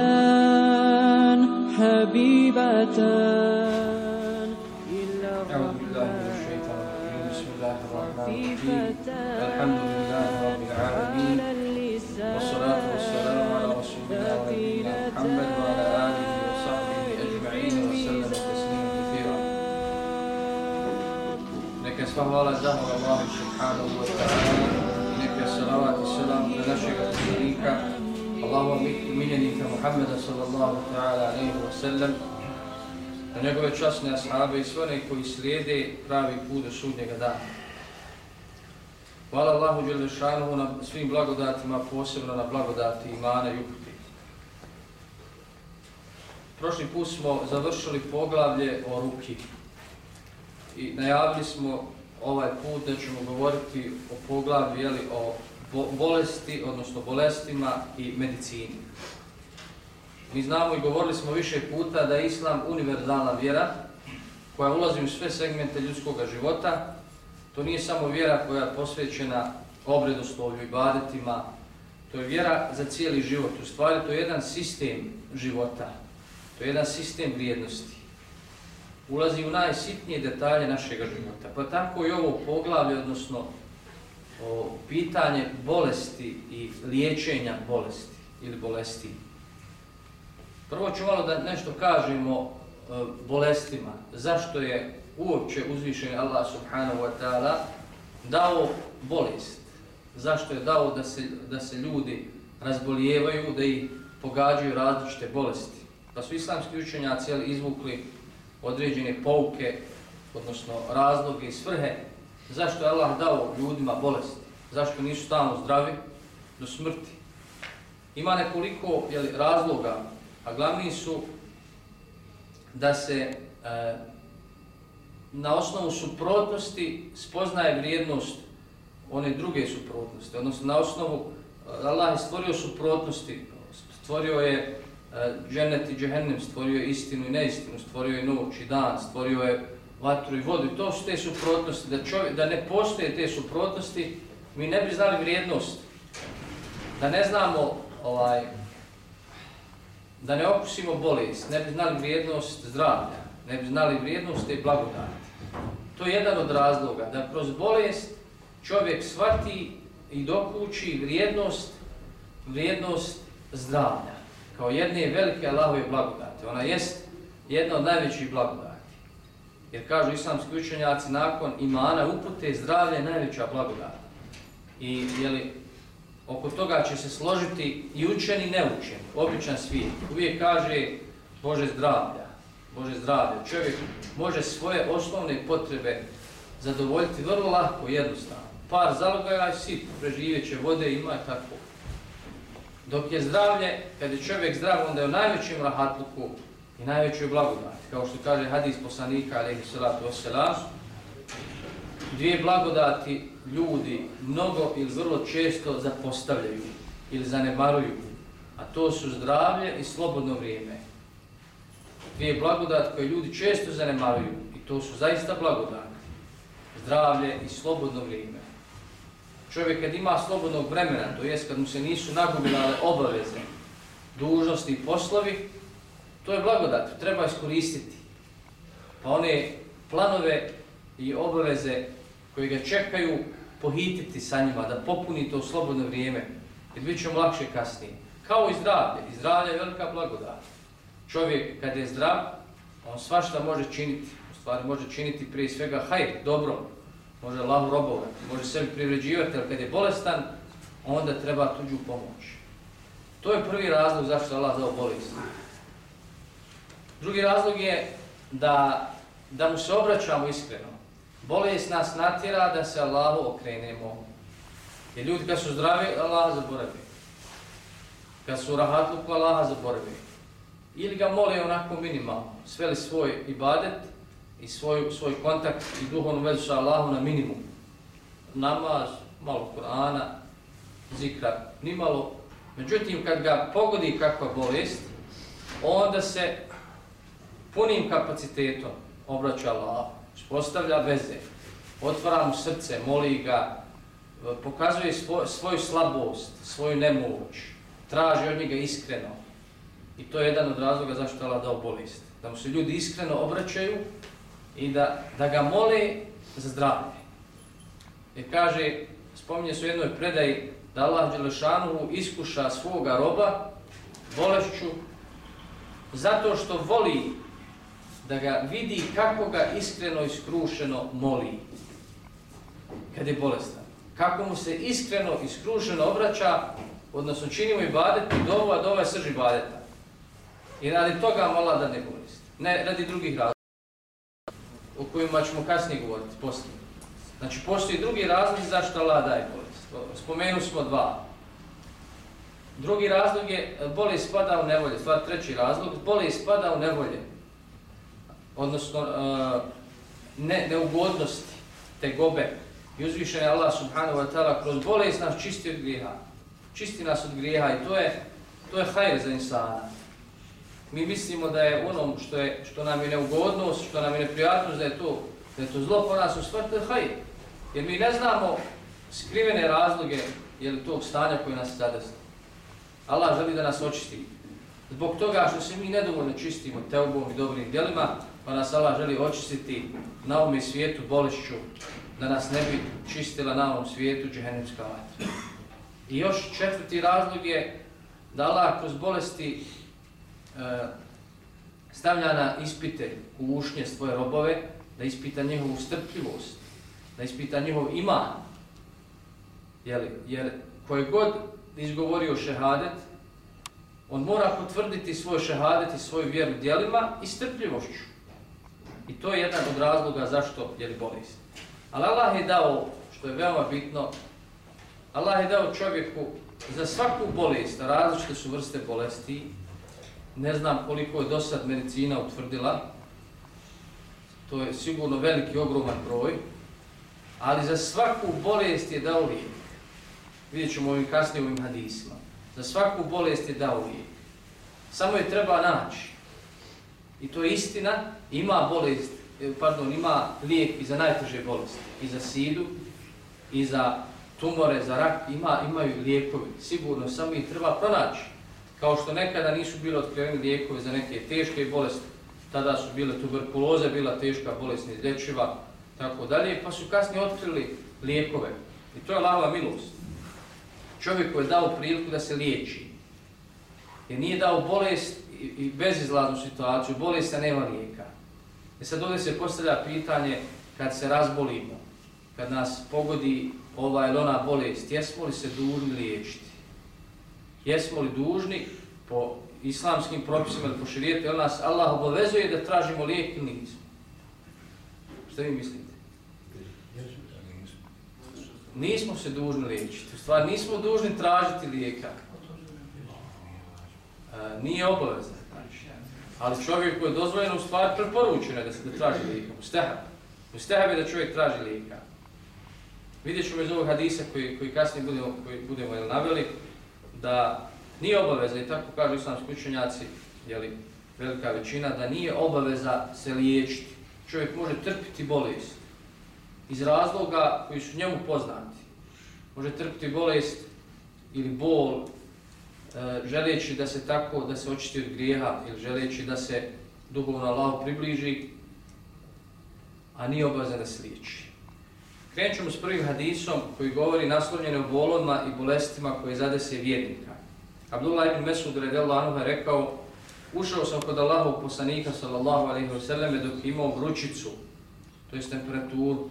كلمتان حبيبتان إلى بسم الله الرحمن الرحيم. Hvala zahvala Allahu subhanahu wa ta'ala i neka salavat i salam na našeg poslanika Allahu miljenika Muhammeda sallallahu ta'ala alaihi wa sallam na njegove časne ashabe i sve one koji slijede pravi put do sudnjega dana. Hvala Allahu Đelešanuhu na svim blagodatima, posebno na blagodati imana i uputi. Prošli put smo završili poglavlje o ruki i najavili smo ovaj put da ćemo govoriti o poglavlju jeli, o bolesti, odnosno bolestima i medicini. Mi znamo i govorili smo više puta da je Islam univerzalna vjera koja ulazi u sve segmente ljudskog života. To nije samo vjera koja je posvećena obredoslovlju i badetima. To je vjera za cijeli život. U stvari to je jedan sistem života. To je jedan sistem vrijednosti. Ulazi u najsitnije detalje našeg života. Pa tako i ovo poglavlje, odnosno o pitanje bolesti i liječenja bolesti ili bolesti. Prvo ću malo da nešto kažemo e, bolestima. Zašto je uopće uzvišen Allah subhanahu wa ta'ala dao bolest? Zašto je dao da se, da se ljudi razbolijevaju, da ih pogađaju različite bolesti? Pa su islamski učenjaci izvukli određene pouke, odnosno razloge i svrhe zašto je Allah dao ljudima bolest, zašto nisu stalno zdravi do smrti. Ima nekoliko jeli, razloga, a glavni su da se e, na osnovu suprotnosti spoznaje vrijednost one druge suprotnosti, odnosno na osnovu e, Allah je stvorio suprotnosti, stvorio je E, džennet i džehennem, stvorio je istinu i neistinu, stvorio je noć i dan, stvorio je vatru i vodu. I to su te suprotnosti. Da, čovjek, da ne postoje te suprotnosti, mi ne bi znali vrijednost. Da ne znamo, ovaj, da ne okusimo bolest, ne bi znali vrijednost zdravlja, ne bi znali vrijednost te blagodati. To je jedan od razloga, da kroz bolest čovjek shvati i dokući vrijednost, vrijednost zdravlja, kao jedne velike Allahove blagodate. Ona jest jedna od najvećih blagodati. Jer kažu islamski učenjaci, nakon imana upute zdravlje je najveća blagodat. I jeli, oko toga će se složiti i učeni i neučeni, običan svijet. Uvijek kaže Bože zdravlja, Bože zdravlja. Čovjek može svoje osnovne potrebe zadovoljiti vrlo lako, jednostavno. Par zalogaja i sit, preživjet će vode, ima i tako. Dok je zdravlje, kad je čovjek zdrav, onda je u najvećem rahatluku i najvećoj blagodati. Kao što kaže hadis poslanika, alaihi salatu wasalam, dvije blagodati ljudi mnogo ili vrlo često zapostavljaju ili zanemaruju, a to su zdravlje i slobodno vrijeme. Dvije blagodati koje ljudi često zanemaruju i to su zaista blagodati. Zdravlje i slobodno vrijeme. Čovjek kad ima slobodnog vremena, to jest kad mu se nisu nagomilale obaveze, dužnosti i poslovi, To je blagodat, treba iskoristiti. Pa one planove i obaveze koje ga čekaju pohititi sa njima, da popuni to slobodno vrijeme, jer bit ćemo lakše kasnije. Kao i zdravlje. I zdravlje je velika blagodat. Čovjek kad je zdrav, on svašta može činiti. U stvari može činiti prije svega hajr, dobro. Može lahu robovati, može sebi privređivati, ali kad je bolestan, onda treba tuđu pomoć. To je prvi razlog zašto Allah dao bolest. Drugi razlog je da, da mu se obraćamo iskreno. Bolest nas natjera da se Allahu okrenemo. Jer ljudi kad su zdravi, Allah zaboravi. Kad su rahatluku, Allah zaboravi. Ili ga mole onako minimalno. Sveli svoj ibadet i svoj, svoj kontakt i duhovnu vezu sa Allahom na minimum. Namaz, malo Kur'ana, zikra, nimalo. Međutim, kad ga pogodi kakva bolest, onda se punim kapacitetom obraća Allah postavlja veze, otvara mu srce, moli ga, pokazuje svoj, svoju slabost, svoju nemoć, traži od njega iskreno. I to je jedan od razloga zašto Allah dao bolest. Da mu se ljudi iskreno obraćaju i da, da ga mole za zdravlje. I kaže, spominje se u jednoj predaji da Allah Đelešanu iskuša svoga roba bolešću zato što voli da ga vidi kako ga iskreno i skrušeno moli kad je bolestan. Kako mu se iskreno i skrušeno obraća, odnosno čini mu i badet i dovu, a dova je srži badeta. I radi toga mola da ne bolest. Ne radi drugih razloga o kojima ćemo kasnije govoriti, poslije. Znači, postoji drugi razlog zašto Allah daje bolest. Spomenuli smo dva. Drugi razlog je e, bolest spada u nevolje. Stvar treći razlog, bolest spada u nevolje. Odnosno, e, ne, neugodnosti, te gobe. I uzvišen je Allah subhanahu wa ta'ala kroz bolest nas čisti od grijeha. Čisti nas od grijeha i to je, to je hajr za insana. Mi mislimo da je onom što, je, što nam je neugodnost, što nam je neprijatnost, da je to, da je to zlo po nas u stvar, hajde. Jer mi ne znamo skrivene razloge je li tog stanja koje nas zadesne. Allah želi da nas očisti. Zbog toga što se mi nedovoljno čistimo teubom i dobrim djelima, pa nas Allah želi očistiti na ovom svijetu bolešću, da nas ne bi čistila na ovom svijetu džehennemska vatra. I još četvrti razlog je da Allah kroz bolesti E, stavlja na ispite kušnje svoje robove, da ispita njihovu strpljivost, da ispita njihov iman. Jeli, jer koje god izgovorio šehadet, on mora potvrditi svoj šehadet i svoju vjeru djelima i strpljivošću. I to je jedan od razloga zašto je li bolest. Ali Allah je dao, što je veoma bitno, Allah je dao čovjeku za svaku bolest, različite su vrste bolesti, ne znam koliko je do sad medicina utvrdila, to je sigurno veliki, ogroman broj, ali za svaku bolest je dao lijek. Vidjet ćemo ovim kasnije ovim hadisima. Za svaku bolest je dao lijek. Samo je treba naći. I to je istina, ima bolest, e, pardon, ima lijek i za najteže bolesti. I za sidu, i za tumore, za rak, ima, imaju lijekovi. Sigurno, samo ih treba pronaći. Kao što nekada nisu bile otkriveni lijekovi za neke teške bolesti, tada su bile tuberkuloze, bila teška bolest neizlječiva, tako dalje, pa su kasnije otkrili lijekove. I to je lava milost. Čovjek koji je dao priliku da se liječi, jer nije dao bolest i bezizlaznu situaciju, bolest se nema lijeka. I sad ovdje se postavlja pitanje, kad se razbolimo, kad nas pogodi ova ili ona bolest, jesmo li se dužni liječiti? Jesmo li dužni po islamskim propisima ili po širijeti, ili nas Allah obavezuje da tražimo lijek ili nismo? Što vi mislite? Nismo se dužni liječiti. U stvari, nismo dužni tražiti lijeka. E, nije obavezno. Ali čovjek koji je dozvoljeno, u stvari preporučeno da se da traži lijeka. U stehab. Je da čovjek traži lijeka. Vidjet ćemo iz ovog hadisa koji, koji kasnije budemo, koji budemo jel, naveli, da nije obaveza, i tako kažu islamski učenjaci, jeli, velika većina, da nije obaveza se liječiti. Čovjek može trpiti bolest iz razloga koji su njemu poznati. Može trpiti bolest ili bol e, želeći da se tako, da se očisti od grijeha ili želeći da se duhovno Allah približi, a nije obaveza da se liječi. Krenut ćemo s prvim hadisom koji govori naslovljene o bolodima i bolestima koje zadese vjernika. Abdullah ibn Mesud radijallahu anhu je rekao Ušao sam kod Allahov poslanika sallallahu alaihi wa sallam dok imao vrućicu, to je temperaturu.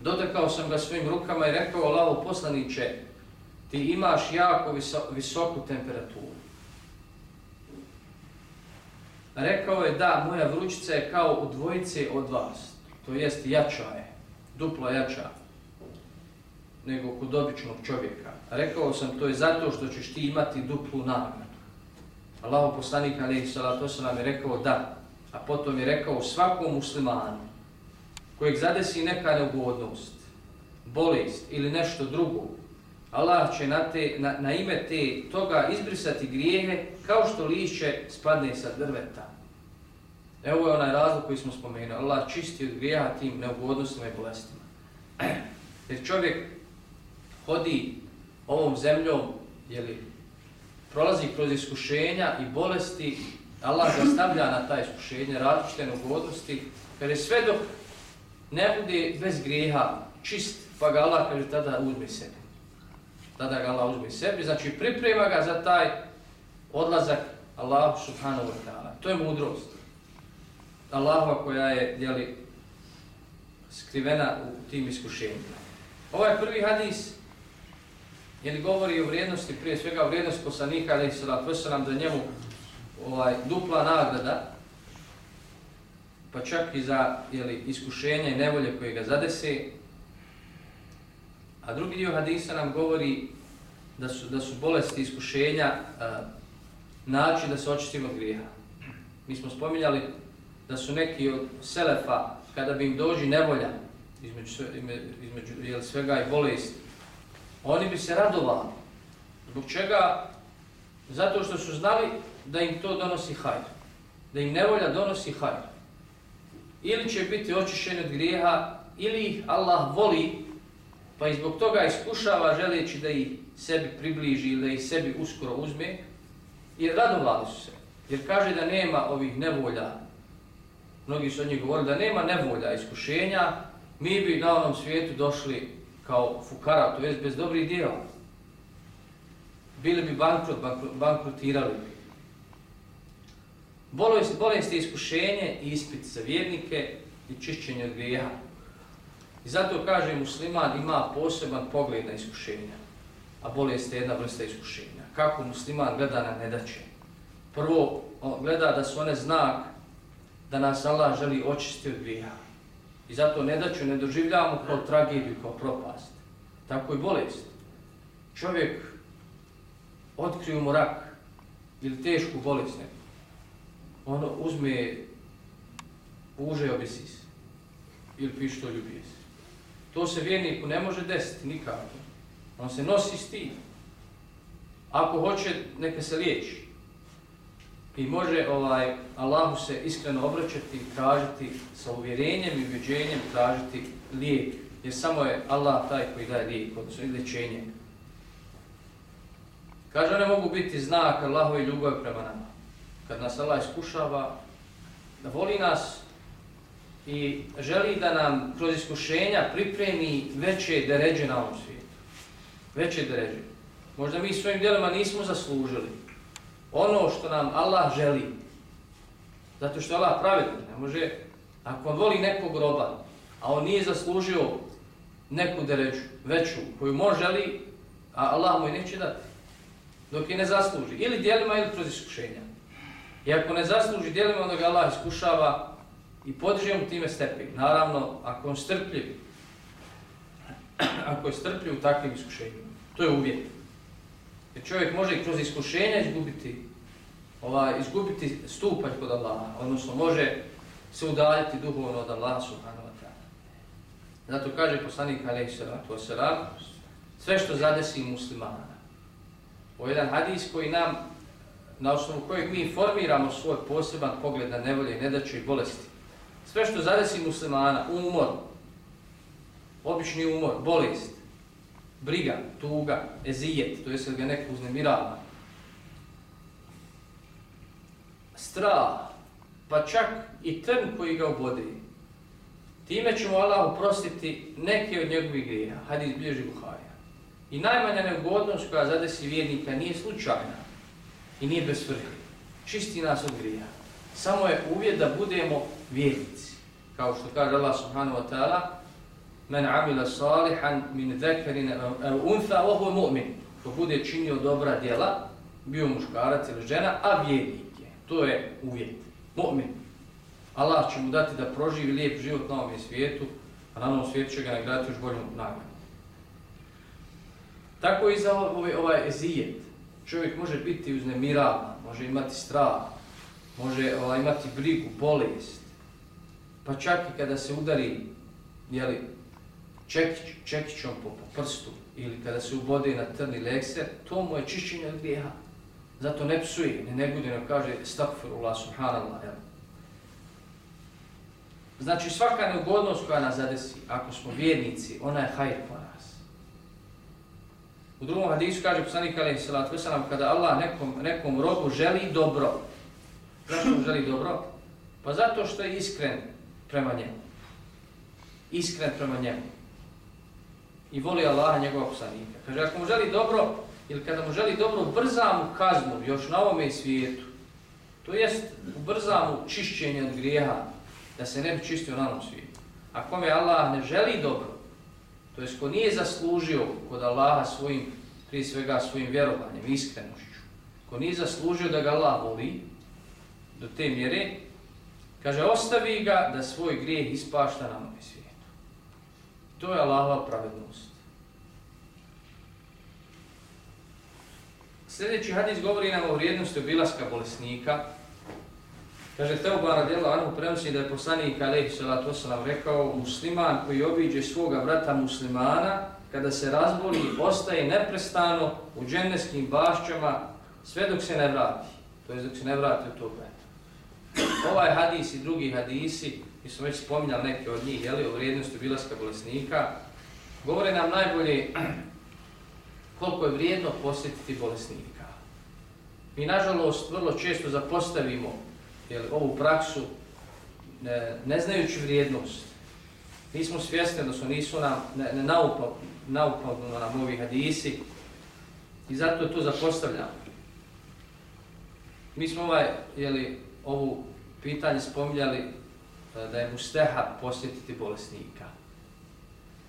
Dotakao sam ga svojim rukama i rekao Allahov poslaniće, ti imaš jako viso, visoku temperaturu. Rekao je da, moja vrućica je kao u dvojice od vas, to jest jača je duplo jača nego kod običnog čovjeka. Rekao sam, to je zato što ćeš ti imati duplu nagradu. Allaho poslanik alaihi salatu wasalam je rekao da, a potom je rekao svakom muslimanu kojeg zadesi neka neugodnost, bolest ili nešto drugo, Allah će na, te, na, na ime te toga izbrisati grijehe kao što lišće spadne sa drveta. Evo je onaj razlog koji smo spomenuli. Allah čisti od grijeha tim neugodnostima i bolestima. Jer čovjek hodi ovom zemljom, jeli, prolazi kroz iskušenja i bolesti, Allah ga stavlja na ta iskušenja, različite neugodnosti, jer je sve dok ne bude bez grijeha čist, pa ga Allah kaže tada uzme sebi. Tada ga Allah uzme sebi, znači priprema ga za taj odlazak Allah subhanahu wa ta'ala. To je mudrost. Allahova koja je jeli, skrivena u tim iskušenjima. Ovaj prvi hadis je govori o vrijednosti, prije svega o vrijednosti poslanika, ali se da da njemu ovaj, dupla nagrada, pa čak i za jeli, iskušenja i nevolje koje ga zadese. A drugi dio hadisa nam govori da su, da su bolesti iskušenja a, način da se očistimo od grijeha. Mi smo spominjali da su neki od selefa, kada bi im dođi nevolja, između, između jel, svega i bolesti, oni bi se radovali. Zbog čega? Zato što su znali da im to donosi hajr. Da im nevolja donosi hajr. Ili će biti očišćeni od grijeha, ili ih Allah voli, pa i zbog toga iskušava želeći da ih sebi približi ili da ih sebi uskoro uzme, i radovali su se. Jer kaže da nema ovih nevolja, mnogi su od njih govorili da nema nevolja, iskušenja, mi bi na onom svijetu došli kao fukara, to je bez dobrih djela. Bili bi bankrot, bankrotirali bi. Bolest, bolest je iskušenje i ispit za vjernike i čišćenje od grijeha. I zato kaže musliman ima poseban pogled na iskušenja. A bolest je jedna vrsta iskušenja. Kako musliman gleda na nedaće? Prvo, gleda da su one znak da nas Allah želi očistiti od grijeha. I zato nedaću ne doživljavamo kao tragediju, kao propast. Tako i bolest. Čovjek otkriju mu rak ili tešku bolest neku. Ono uzme uže obesis ili piše to ljubije se. To se vjerniku ne može desiti nikako. On se nosi s tim. Ako hoće, neka se liječi i može ovaj Allahu se iskreno obraćati, tražiti sa uvjerenjem i ubjeđenjem, tražiti lijek. Jer samo je Allah taj koji daje lijek, odnosno i lečenje. Kaže, one mogu biti znak Allahove ljubavi prema nama. Kad nas Allah iskušava, da voli nas i želi da nam kroz iskušenja pripremi veće deređe na ovom svijetu. Veće deređe. Možda mi svojim djelima nismo zaslužili, ono što nam Allah želi. Zato što Allah pravedan, ne može, ako on voli nekog roba, a on nije zaslužio neku deređu, veću, koju može želi, a Allah mu je neće dati. Dok je ne zasluži. Ili dijelima ili kroz iskušenja. I ako ne zasluži dijelima, onda ga Allah iskušava i podiže mu time stepen. Naravno, ako on strpljiv, ako je strpljiv u takvim iskušenjima, to je uvjet. Jer čovjek može i kroz iskušenja izgubiti, ovaj, izgubiti stupanj kod Allaha, odnosno može se udaljiti duhovno od Allaha subhanahu wa ta'ala. Zato kaže poslanik alaihi salatu wasalam, sve što zadesi muslimana. Ovo je jedan hadis koji nam, na osnovu kojeg mi formiramo svoj poseban pogled na nevolje, nedaće i bolesti. Sve što zadesi muslimana, umor, obični umor, bolest, briga, tuga, ezijet, to je ga neko uznemirava. Strah, pa čak i trn koji ga obode. Time ćemo Allah uprostiti neke od njegovih grija. Hadi bilježi Buharija. I najmanja neugodnost koja zadesi vjernika nije slučajna i nije bez svrhe. Čisti nas od grija. Samo je uvjet da budemo vjernici. Kao što kaže Allah subhanahu wa ta'ala, men amila salihan min zekarin untha wa huwa mu'min. Ko bude činio dobra djela, bio muškarac ili žena, a vjernik je. To je uvjet. Mu'min. Allah će mu dati da proživi lijep život na ovom svijetu, a na ovom svijetu će ga nagraditi još boljom nagradom. Tako i za ovaj, ovaj ezijet. Čovjek može biti uznemiravan, može imati strah, može ovaj, imati brigu, bolest. Pa čak i kada se udari jeli, čekić, čekićom po, po prstu ili kada se ubode na trni lekser, to mu je čišćenje od grijeha. Zato ne psuje, ne negudino kaže stakfirullah subhanallah. Jel? Znači svaka neugodnost koja nas zadesi, ako smo vjernici, ona je hajr po nas. U drugom hadisu kaže poslanik alaihi salatu wasalam, kada Allah nekom, nekom robu želi dobro, zašto mu želi dobro? Pa zato što je iskren prema njemu. Iskren prema njemu. I voli Allaha njegova poslanika. Kaže, ako mu želi dobro, ili kada mu želi dobro, brza mu kaznu još na ovome svijetu. To jest, ubrza mu čišćenje od grijeha, da se ne bi čistio na onom svijetu. A kome Allah ne želi dobro, to jest ko nije zaslužio kod Allaha svojim, prije svega svojim vjerovanjem, iskrenošću, ko nije zaslužio da ga Allah voli, do te mjere, kaže, ostavi ga da svoj grijeh ispašta na ovom svijetu. To je Allahova pravednost. Sljedeći hadis govori nam o vrijednosti obilaska bolesnika, Kaže, Teoba radijela Anhu prenosi da je poslanik Alehi Salatu Osalam rekao musliman koji obiđe svoga brata muslimana, kada se razboli, ostaje neprestano u dženevskim bašćama sve dok se ne vrati. To je dok se ne vrati u tog brata. Ovaj hadis i drugi hadisi, mi smo već spominjali neke od njih, jeli, o vrijednosti obilaska bolesnika, govore nam najbolje koliko je vrijedno posjetiti bolesnika. Mi, nažalost, vrlo često zapostavimo jel, ovu praksu ne, ne znajući vrijednost. Nismo svjesni da su nisu nam ne, ne naupavno nam ovi hadisi i zato to zapostavljamo. Mi smo ovaj, jeli, ovu pitanje spominjali Pa da je mustehab posjetiti bolesnika.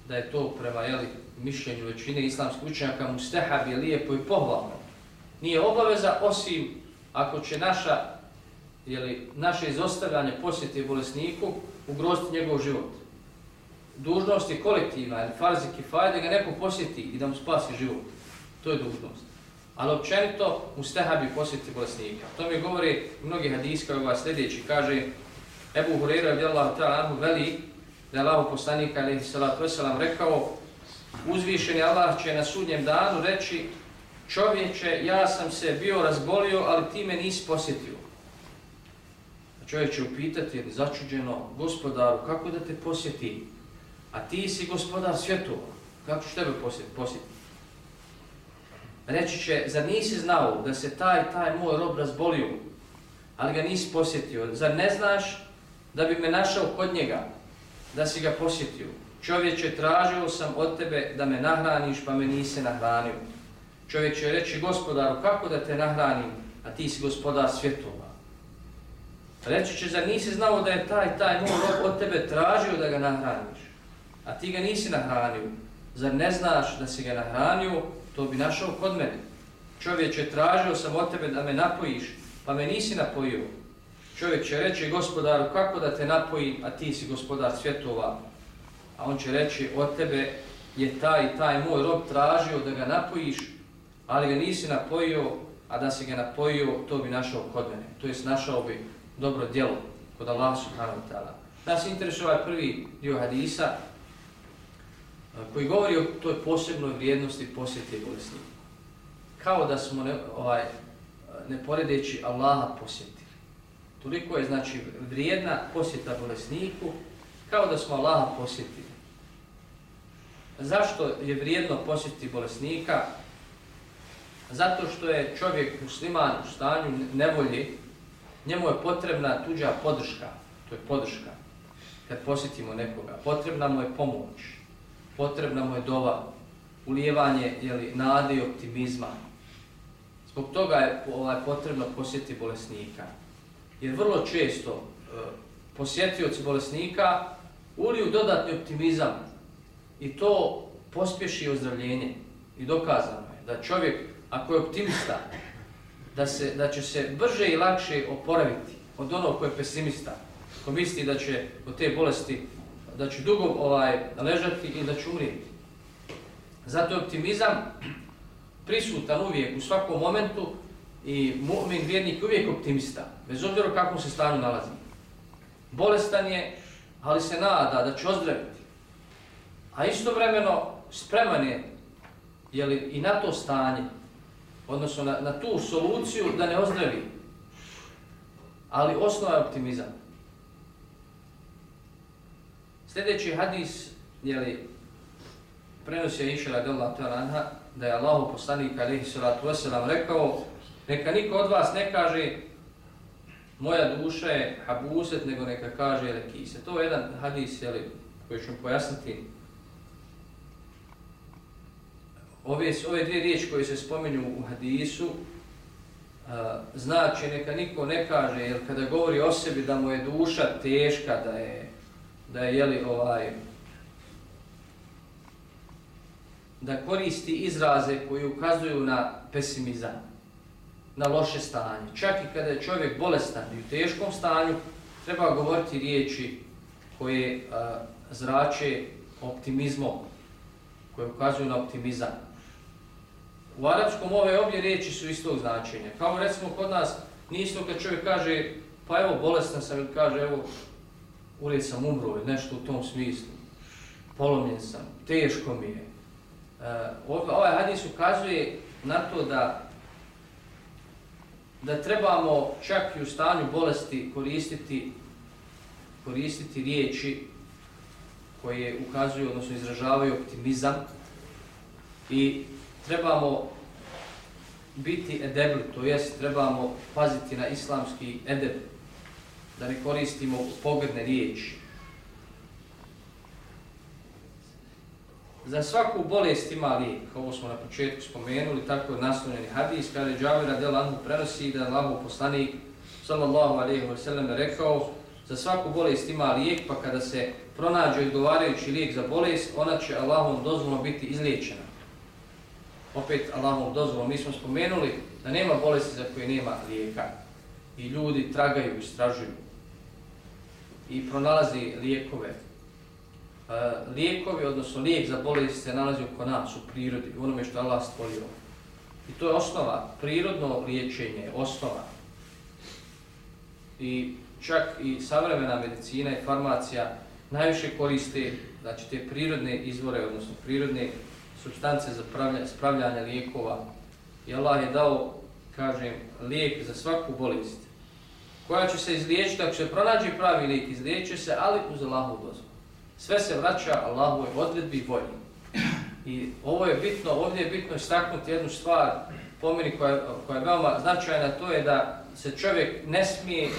Da je to prema jeli, mišljenju većine islamskih učenjaka mustehab je lijepo i pohvalno. Nije obaveza osim ako će naša jeli, naše izostavljanje posjeti bolesniku ugroziti njegov život. Dužnost je kolektivna, ili farzik i faj, da ga neko posjeti i da mu spasi život. To je dužnost. Ali općenito mu je posjeti bolesnika. To mi govori mnogi hadijska ova sljedeći. Kaže Ebu Hureyre radijallahu ta'ala anhu veli da je Allah poslanika alaihi salatu wasalam rekao uzvišeni Allah će na sudnjem danu reći čovječe ja sam se bio razbolio ali ti me nisi posjetio. Čovjek će upitati ili začuđeno, gospodaru, kako da te posjeti? A ti si gospodar svjetova, kako ću tebe posjetiti? Reći će, zar nisi znao da se taj, taj moj rob razbolio, ali ga nisi posjetio? Zar ne znaš da bi me našao kod njega, da si ga posjetio? Čovječe, tražio sam od tebe da me nahraniš, pa me nisi nahranio. Čovjek će reći, gospodaru, kako da te nahranim, a ti si gospodar svjetova? Reći će, zar nisi znao da je taj, taj moj rob od tebe tražio da ga nahraniš, a ti ga nisi nahranio? Zar ne znaš da si ga nahranio, to bi našao kod mene. Čovječe, tražio sam od tebe da me napojiš, pa me nisi napojio. Čovjek će reći, gospodaru, kako da te napojim, a ti si gospodar svjetova. A on će reći, od tebe je taj, taj moj rob tražio da ga napojiš, ali ga nisi napojio, a da si ga napojio, to bi našao kod mene. To jest našao bi dobro djelo kod Allah subhanahu wa ta'ala. Nas interesuje ovaj prvi dio hadisa koji govori o toj posebnoj vrijednosti posjeti bolesnika. Kao da smo ne, ovaj, ne poredeći Allaha posjeti. Toliko je znači vrijedna posjeta bolesniku kao da smo Allaha posjetili. Zašto je vrijedno posjetiti bolesnika? Zato što je čovjek musliman u stanju nevolje njemu je potrebna tuđa podrška, to je podrška, kad posjetimo nekoga, potrebna mu je pomoć, potrebna mu je dova, ulijevanje jeli, nade i optimizma. Zbog toga je ovaj, potrebno posjetiti bolesnika. Jer vrlo često e, posjetioci bolesnika uliju dodatni optimizam i to pospješi ozdravljenje. I dokazano je da čovjek, ako je optimista, da, se, da će se brže i lakše oporaviti od onog koji je pesimista, ko misli da će od te bolesti, da će dugo ovaj, ležati i da će umrijeti. Zato je optimizam prisutan uvijek u svakom momentu i mu'min vjernik uvijek optimista, bez obzira u kakvom se stanju nalazi. Bolestan je, ali se nada da će ozdraviti. A istovremeno spreman je jeli, i na to stanje, odnosno na, na tu soluciju da ne ozdravi. Ali osnova je optimizam. Sljedeći hadis, jeli, prenosio je Iša radijallahu ta'ala anha, da je Allahu poslanik alaihi salatu wasalam rekao, neka niko od vas ne kaže moja duša je habuset, nego neka kaže lekise. To je jedan hadis, jeli, koji ću pojasniti. Ove, ove dvije riječi koje se spominju u hadisu, a, znači neka niko ne kaže, jer kada govori o sebi da mu je duša teška, da je, da je jeli, ovaj, da koristi izraze koji ukazuju na pesimizam, na loše stanje. Čak i kada je čovjek bolestan i u teškom stanju, treba govoriti riječi koje a, zrače optimizmom, koje ukazuju na optimizam. U arapskom ove obje riječi su istog značenja. Kao recimo kod nas, nije isto kad čovjek kaže, pa evo bolestan sam ili kaže, evo, ured sam umro ili nešto u tom smislu. Polomljen sam, teško mi je. E, ovaj hadis ukazuje na to da da trebamo čak i u stanju bolesti koristiti koristiti riječi koje ukazuju, odnosno izražavaju optimizam i trebamo biti edebli, to jest trebamo paziti na islamski edeb, da ne koristimo pogredne riječi. Za svaku bolest ima lijek, ovo smo na početku spomenuli, tako je naslovljeni hadis, kada je Džavira del Anhu prenosi da je Allahu poslanik sallallahu alaihi wa sallam rekao za svaku bolest ima lijek, pa kada se pronađe odgovarajući lijek za bolest, ona će Allahom dozvolno biti izliječena. Opet Allahom dozvolom, mi smo spomenuli da nema bolesti za koje nema lijeka. I ljudi tragaju, istražuju i pronalazi lijekove. Lijekovi, odnosno lijek za bolest se nalazi oko nas u prirodi, u onome što Allah stvorio. I to je osnova, prirodno liječenje, je osnova. I čak i savremena medicina i farmacija najviše koriste znači, te prirodne izvore, odnosno prirodne substance za spravljanje lijekova. I Allah je dao, kažem, lijek za svaku bolest koja će se izliječiti, ako se pronađe pravi lijek, izliječe se, ali uz Allahov dozvu. Sve se vraća Allahove odredbi i volji. I ovo je bitno, ovdje je bitno istaknuti jednu stvar, pomeni koja, koja je veoma značajna, to je da se čovjek ne smije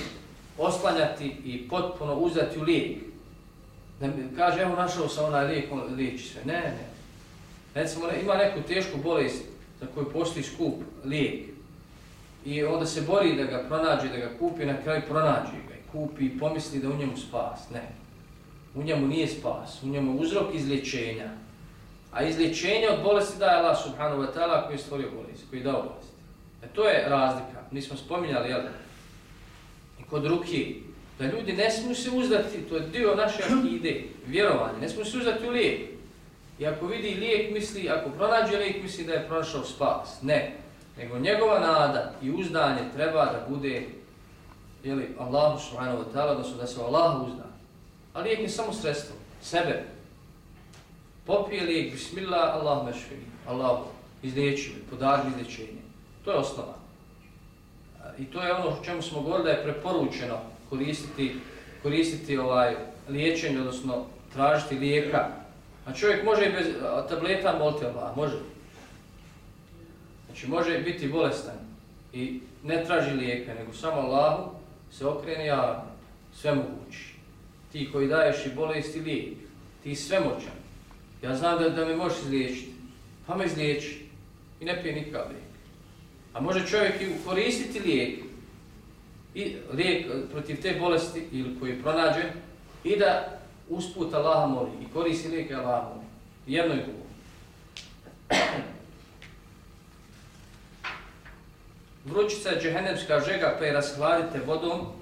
oslanjati i potpuno uzeti u lijek. Da mi kaže, evo našao sam onaj lijek, on liječi sve. Ne, ne. Recimo, ima neku tešku bolest za koju postoji skup lijek. I onda se bori da ga pronađe, da ga kupi, na kraju pronađe ga i kupi i pomisli da u njemu spas. Ne. U njemu nije spas, u njemu uzrok izlječenja. A izlječenje od bolesti daje Allah subhanahu wa ta'ala koji je stvorio bolest, koji je dao bolest. E to je razlika. Mi smo spominjali, jel, kod ruki, da ljudi ne smiju se uzdati, to je dio naše akide, vjerovanje, ne smiju se uzdati u lijek. I ako vidi lijek, misli, ako pronađe lijek, misli da je pronašao spas. Ne, nego njegova nada i uzdanje treba da bude jeli, Allahu subhanahu wa ta'ala, odnosno da se Allah uzda. A lijek je samo sredstvo, sebe. Popije lijek, bismillah, Allah mešvi, Allah izliječi, podari izlječenje. To je osnova. I to je ono o čemu smo govorili da je preporučeno koristiti, koristiti ovaj liječenje, odnosno tražiti lijeka. A čovjek može i bez tableta moliti Allah, može. Znači može biti bolestan i ne traži lijeka, nego samo Allahu se okrene a sve mogući. Ti koji daješ i bolest i lijek, ti svemoćan. Ja znam da, da me možeš izliječiti, pa me izliječi i ne pije nikakav lijek. A može čovjek i koristiti lijek, i lijek e, protiv te bolesti ili koji je pronađen, i da usput Allaha moli i koristi lijek Allaha moli. Jedno i drugo. Vrućica je džehennemska žega pa je rashladite vodom.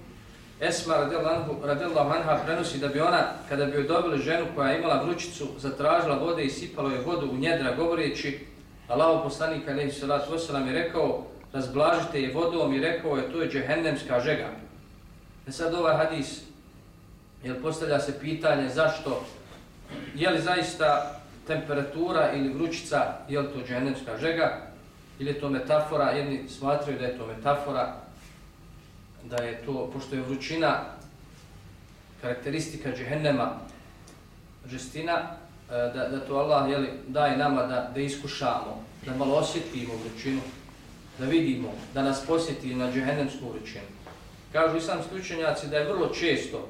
Esma radijallahu anha prenosi da bi ona, kada bi joj dobili ženu koja je imala vrućicu, zatražila vode i sipalo je vodu u njedra govoreći Allaho poslanika alaihi salatu wasalam je rekao razblažite je vodom i rekao je to je džehennemska žega. E sad ovaj hadis, jel postavlja se pitanje zašto, je li zaista temperatura ili vrućica, je li to džehennemska žega, ili je to metafora, jedni smatraju da je to metafora, da je to, pošto je vrućina karakteristika džehennema, žestina, e, da, da to Allah jeli, daje nama da, da iskušamo, da malo osjetimo vrućinu, da vidimo, da nas posjeti na džehennemsku vrućinu. Kažu islamski učenjaci da je vrlo često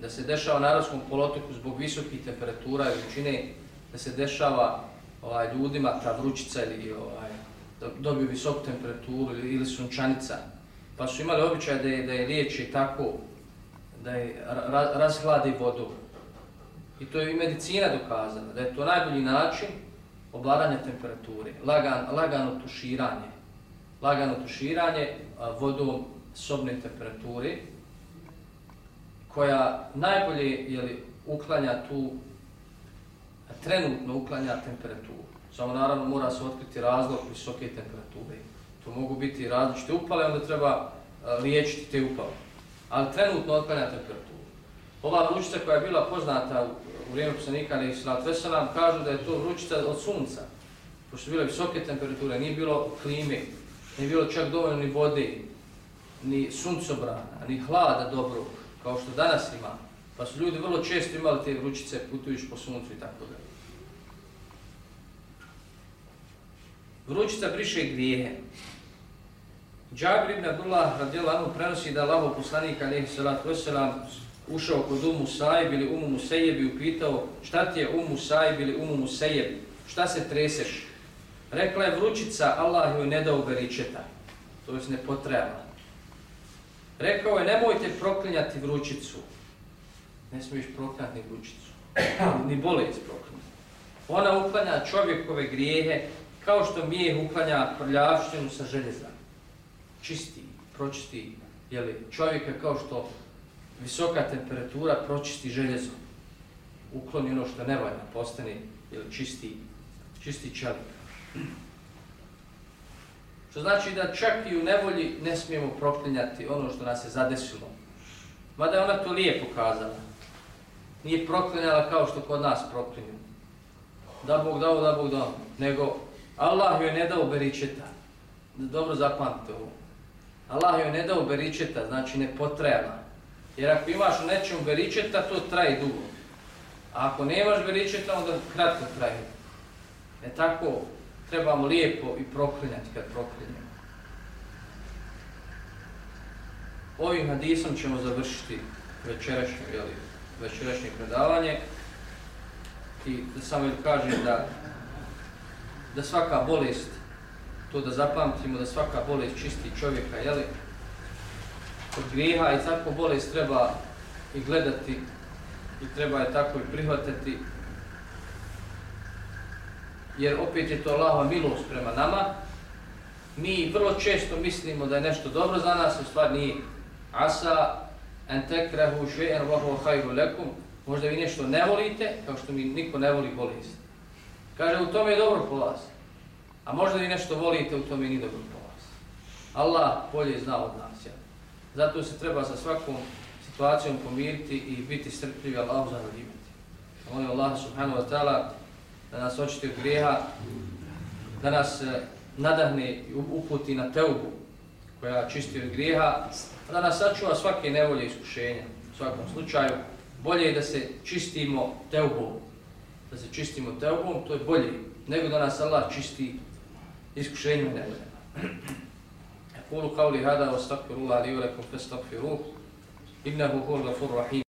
da se dešava na arabskom polotoku zbog visokih temperatura i vrućine, da se dešava ovaj, ljudima ta vrućica ili ovaj, da dobiju visoku temperaturu ili, ili sunčanica. Pa su imali običaj da je, da je liječi tako, da je ra, razhladi vodu. I to je i medicina dokazana, da je to najbolji način obladanja temperature, lagan, lagano tuširanje. Lagano tuširanje vodom sobne temperature, koja najbolje jeli, uklanja tu, trenutno uklanja temperaturu. Samo naravno mora se otkriti razlog visoke temperature. To mogu biti različite upale, onda treba e, liječiti te upale. Ali trenutno otklanja temperaturu. Ova vrućica koja je bila poznata u vrijeme poslanika ali Islat Veselam kažu da je to vrućica od sunca. Pošto bile visoke temperature, nije bilo klime, nije bilo čak dovoljno ni vode, ni suncobrana, ni hlada dobro, kao što danas ima. Pa su ljudi vrlo često imali te vrućice putujući po suncu i tako da. Vrućica briše grijehe. Džabir ibn Abdullah radijalahu prenosi da lavo poslanik alejhi salatu wasalam ušao kod Umu Saib ili Umu Musejeb i upitao šta ti je Umu Saib ili Umu Musejeb, šta se treseš? Rekla je vrućica, Allah joj ne dao beričeta, to je ne potreba. Rekao je, nemojte proklinjati vrućicu. Ne smiješ proklinjati vrućicu, ni bolest proklinjati. Ona uklanja čovjekove grijehe kao što mijeh uklanja prljavštinu sa željezama. Čisti, pročisti jeli, čovjeka kao što visoka temperatura pročisti željezo. Ukloni ono što ne valja, postane ili čisti, čisti čelik. Što znači da čak i u nevolji ne smijemo proklinjati ono što nas je zadesilo. Mada je ona to lijepo kazala. Nije proklinjala kao što kod nas proklinju. Da Bog dao, da Bog dao. Nego Allah joj ne dao beričeta. Dobro zapamtite ovo. Allah joj ne dao beričeta, znači ne potrajala. Jer ako imaš u nečemu beričeta, to traje dugo. A ako nemaš beričeta, onda kratko traje. E tako, trebamo lijepo i proklinjati kad proklinjamo. Ovim hadisom ćemo završiti večerašnje, jeli, večerašnje predavanje i da samo kažem da da svaka bolest, to da zapamtimo, da svaka bolest čisti čovjeka, jeli, od grijeha i tako bolest treba i gledati i treba je tako i prihvatiti jer opet je to Allahova milost prema nama. Mi vrlo često mislimo da je nešto dobro za nas, u stvari nije. Asa en tekrehu šve'en vahu hajru lekum. Možda vi nešto ne volite, kao što mi niko ne voli bolest. Kaže, u tome je dobro po vas. A možda vi nešto volite, u tome nije dobro po vas. Allah bolje zna od nas. Ja. Zato se treba sa svakom situacijom pomiriti i biti strpljivi Allahu zahvaljivati. Molim Allah subhanahu wa ta'ala da nas očiti od grijeha, da nas e, nadahne i uputi na teubu koja čisti od grijeha, da nas sačuva svake nevolje i iskušenja. U svakom slučaju, bolje je da se čistimo teubom. Da se čistimo teubom, to je bolje nego da nas Allah čisti iskušenju nevremena. أقول قولي هذا واستغفر الله لي ولكم فاستغفروه إنه هو الغفور الرحيم